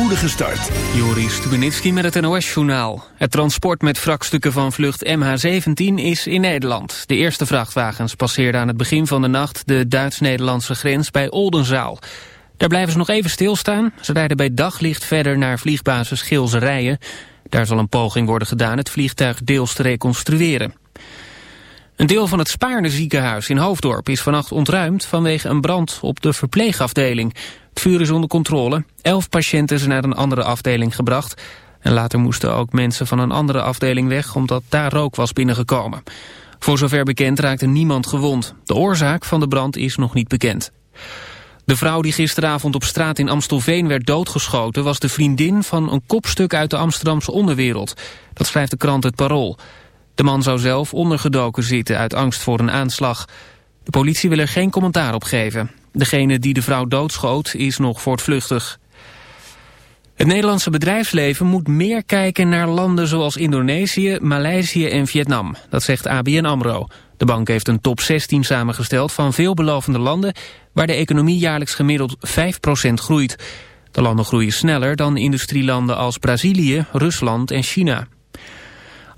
spoedige start. Joris Stubenitski met het NOS-journaal. Het transport met wrakstukken van vlucht MH17 is in Nederland. De eerste vrachtwagens passeerden aan het begin van de nacht... de Duits-Nederlandse grens bij Oldenzaal. Daar blijven ze nog even stilstaan. Ze rijden bij daglicht verder naar vliegbasis Gilserijen. Daar zal een poging worden gedaan het vliegtuig deels te reconstrueren. Een deel van het Spaarne ziekenhuis in Hoofddorp is vannacht ontruimd vanwege een brand op de verpleegafdeling. Het vuur is onder controle. Elf patiënten zijn naar een andere afdeling gebracht. En later moesten ook mensen van een andere afdeling weg omdat daar rook was binnengekomen. Voor zover bekend raakte niemand gewond. De oorzaak van de brand is nog niet bekend. De vrouw die gisteravond op straat in Amstelveen werd doodgeschoten... was de vriendin van een kopstuk uit de Amsterdamse onderwereld. Dat schrijft de krant Het Parool. De man zou zelf ondergedoken zitten uit angst voor een aanslag. De politie wil er geen commentaar op geven. Degene die de vrouw doodschoot is nog voortvluchtig. Het Nederlandse bedrijfsleven moet meer kijken naar landen zoals Indonesië, Maleisië en Vietnam. Dat zegt ABN AMRO. De bank heeft een top 16 samengesteld van veelbelovende landen... waar de economie jaarlijks gemiddeld 5% groeit. De landen groeien sneller dan industrielanden als Brazilië, Rusland en China.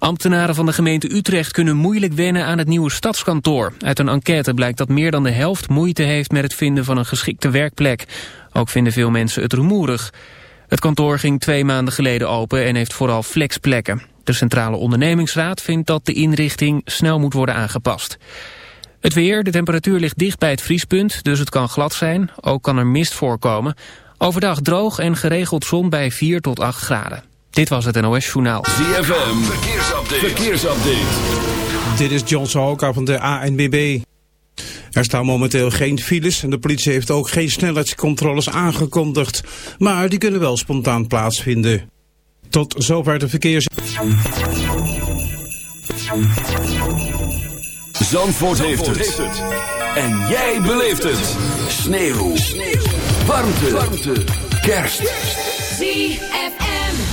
Ambtenaren van de gemeente Utrecht kunnen moeilijk wennen aan het nieuwe stadskantoor. Uit een enquête blijkt dat meer dan de helft moeite heeft met het vinden van een geschikte werkplek. Ook vinden veel mensen het rumoerig. Het kantoor ging twee maanden geleden open en heeft vooral flexplekken. De Centrale Ondernemingsraad vindt dat de inrichting snel moet worden aangepast. Het weer, de temperatuur ligt dicht bij het vriespunt, dus het kan glad zijn. Ook kan er mist voorkomen. Overdag droog en geregeld zon bij 4 tot 8 graden. Dit was het NOS Journaal. ZFM, verkeersupdate. verkeersupdate. Dit is John Sahoka van de ANBB. Er staan momenteel geen files en de politie heeft ook geen snelheidscontroles aangekondigd. Maar die kunnen wel spontaan plaatsvinden. Tot zover de verkeers... Zandvoort, heeft, het. En jij beleeft het. Sneeuw. Sneeuw. Warmte. Warmte. Kerst. ZFM.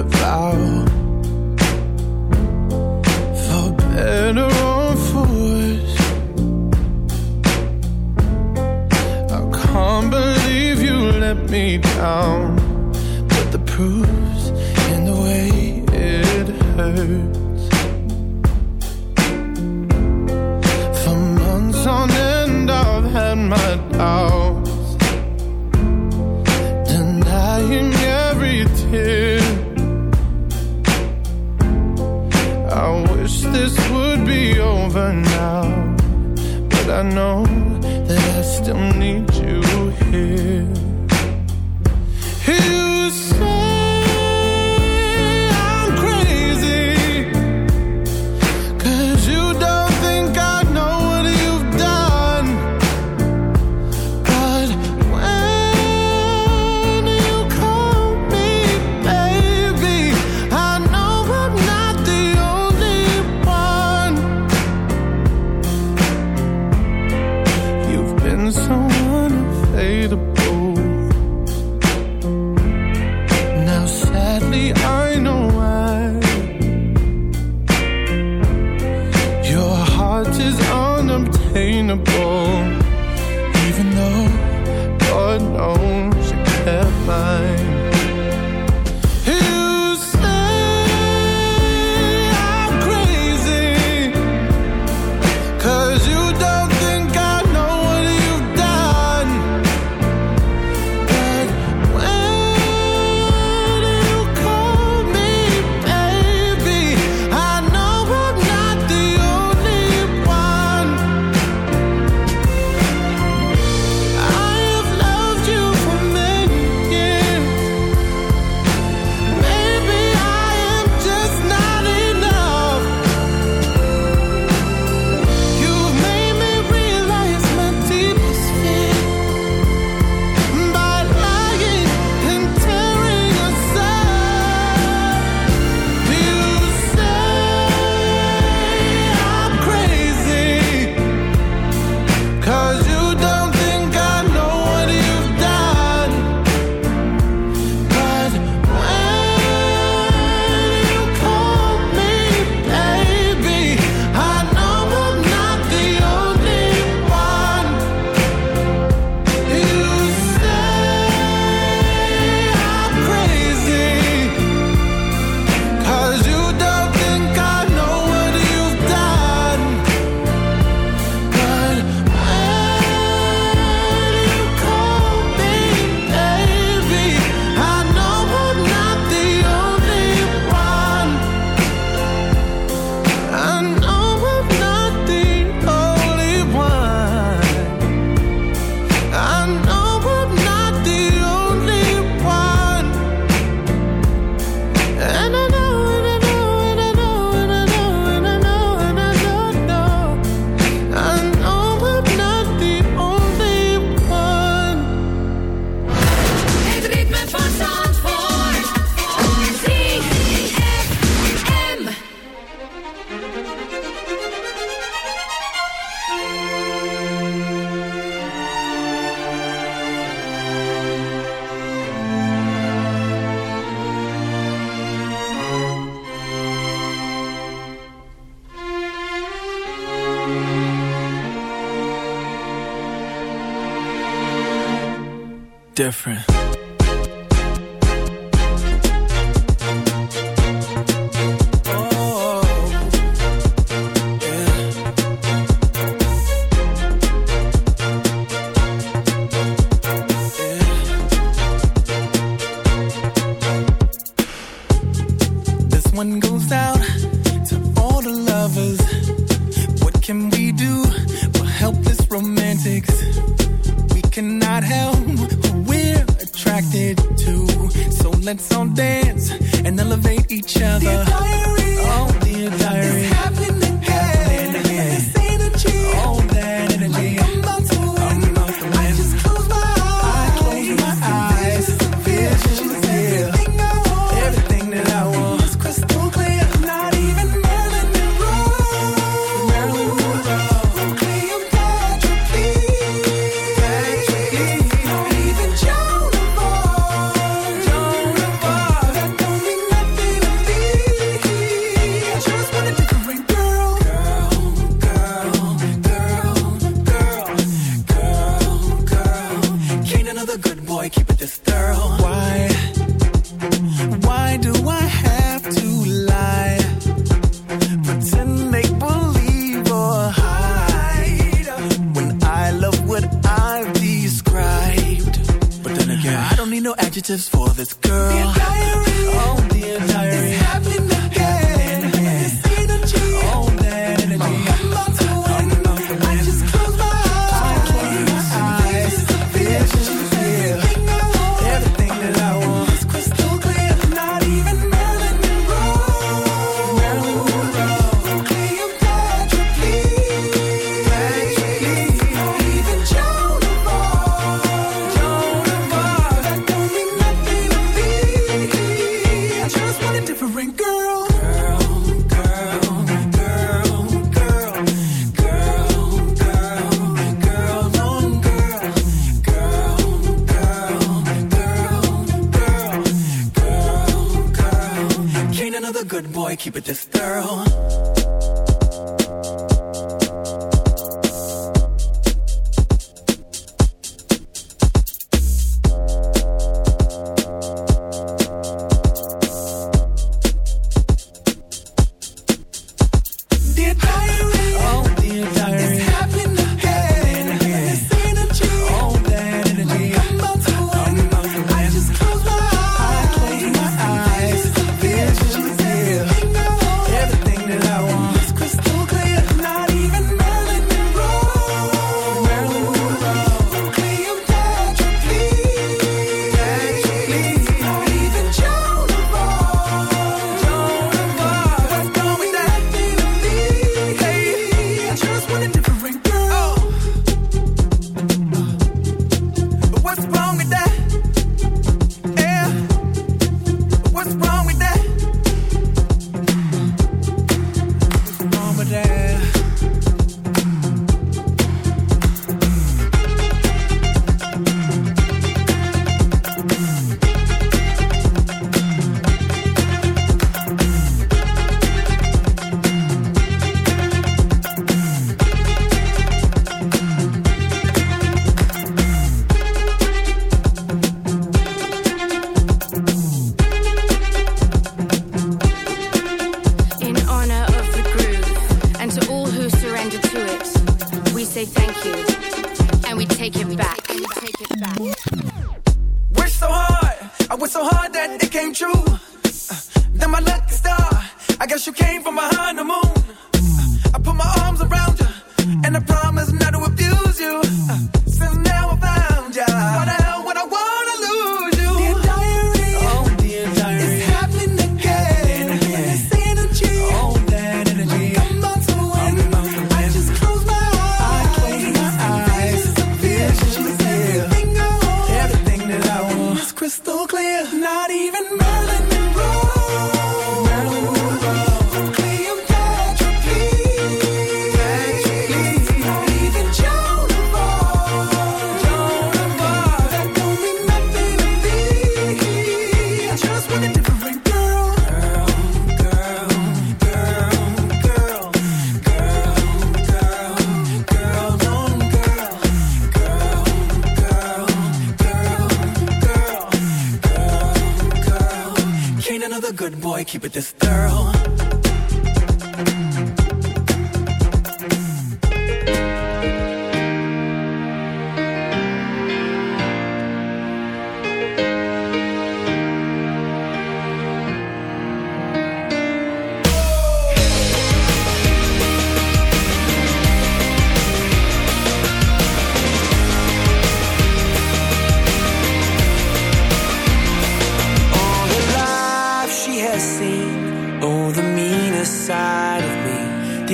about. Different.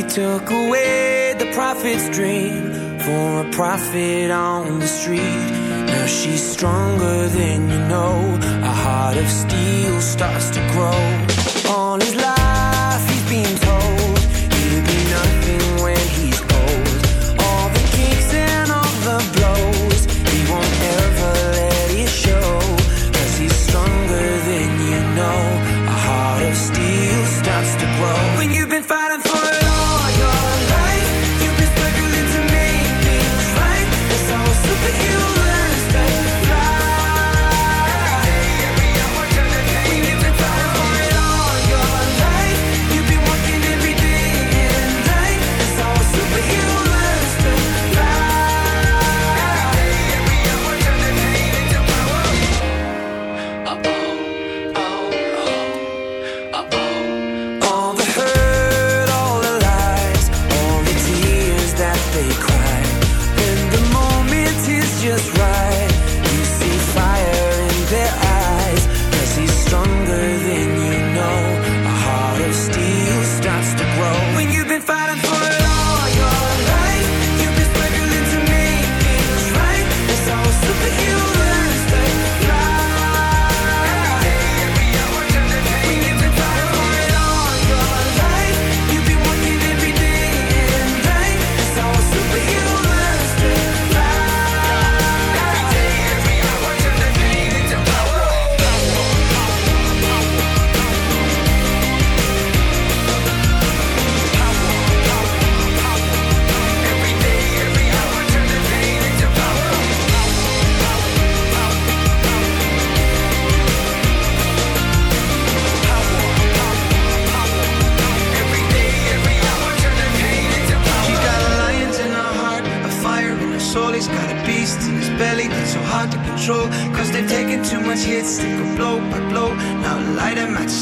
Took away the prophet's dream for a prophet on the street. Now she's stronger than you know. A heart of steel starts to grow. All his life he's been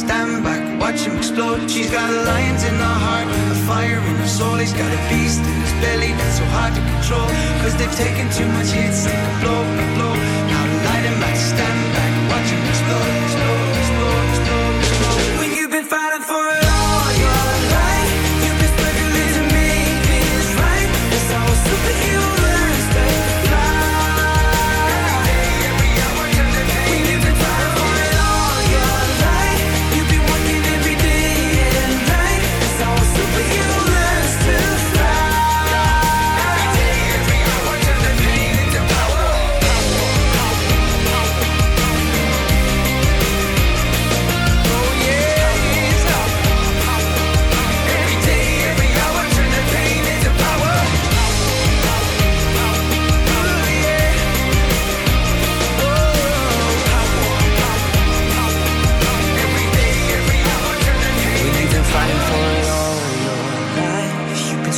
Stand back, watch him explode. She's got a lions in her heart, a fire in her soul. He's got a beast in his belly that's so hard to control. Cause they've taken too much hits, they can blow, blow. Now light him match, stand back, watch him explode.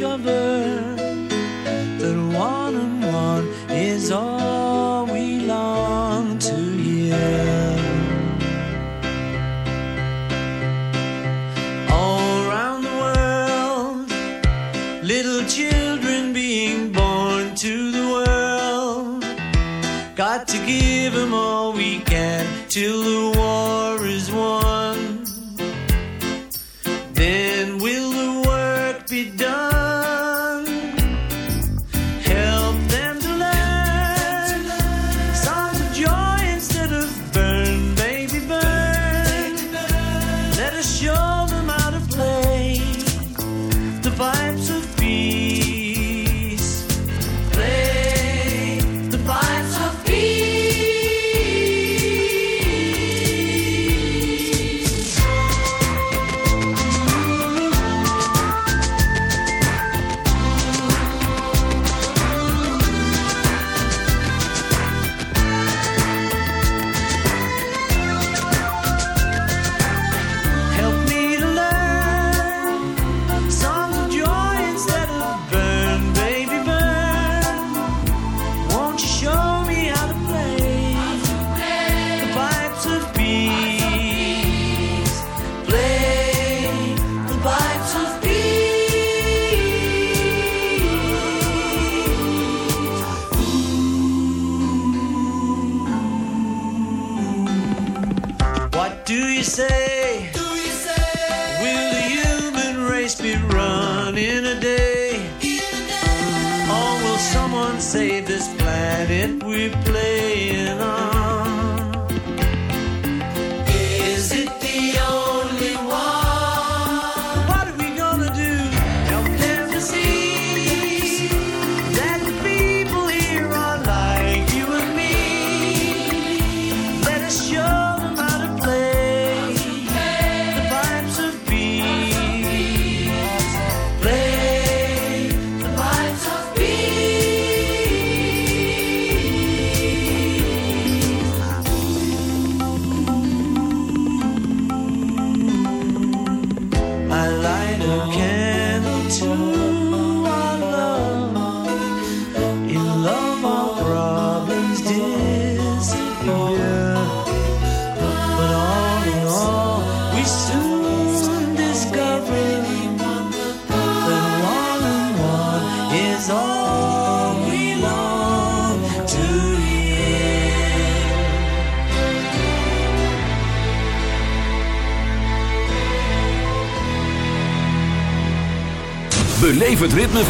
discover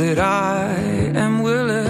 that I am willing.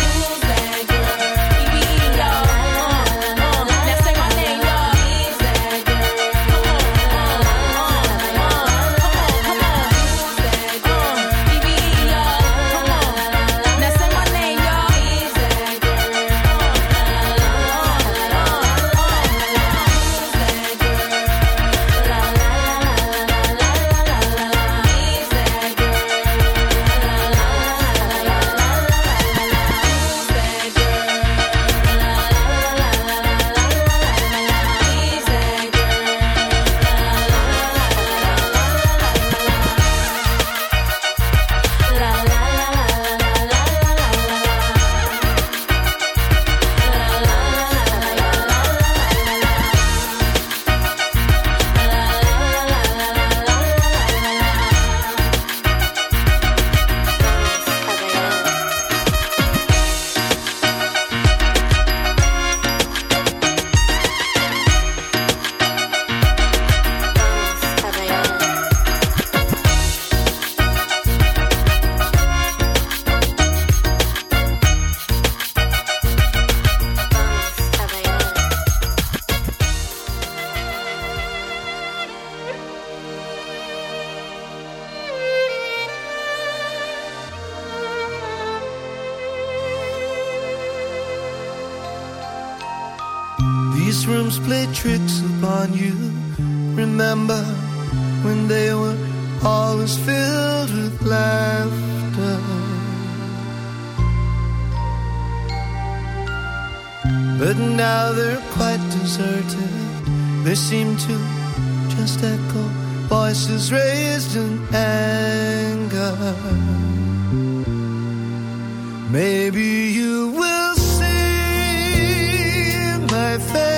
they seem to just echo voices raised in anger. Maybe you will see my face.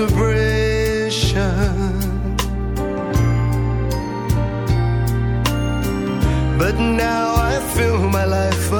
celebration. But now I feel my life.